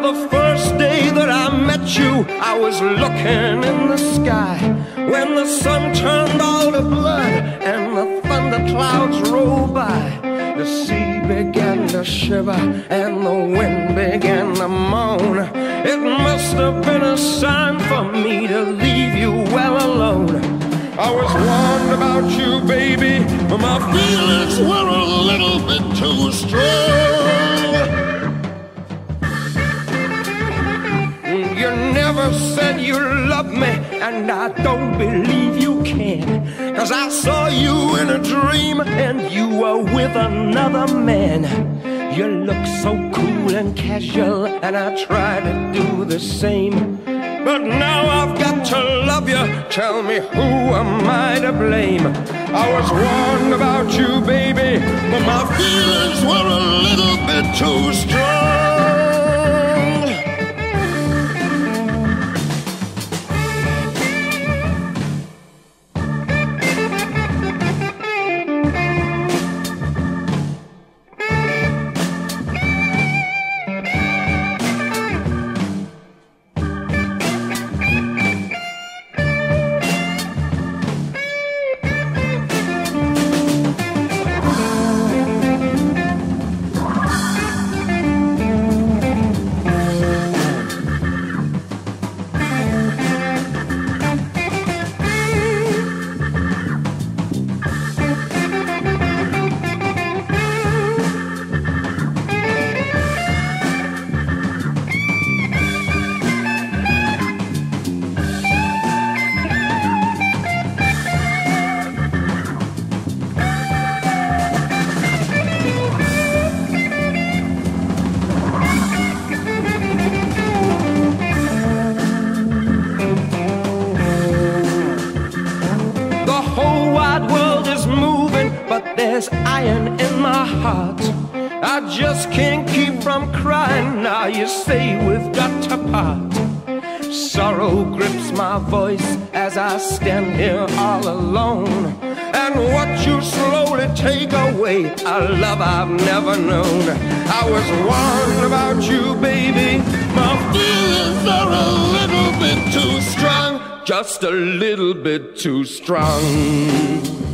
The first day that I met you, I was looking in the sky. When the sun turned all to blood and the thunder clouds rolled by, the sea began to shiver and the wind began to moan. It must have been a sign for me to leave you well alone. I was warned about you, baby, but my feelings were a little bit too strong. Never said you loved me, and I don't believe you can. Cause I saw you in a dream, and you were with another man. You look so cool and casual, and I try to do the same. But now I've got to love you. Tell me, who am I to blame? I was warned about you, baby, but my feelings were a little bit too strong. But there's iron in my heart. I just can't keep from crying now. You say we've got to part. Sorrow grips my voice as I stand here all alone. And what you slowly take away, a love I've never known. I was warned about you, baby. My feelings are a little bit too strong, just a little bit too strong.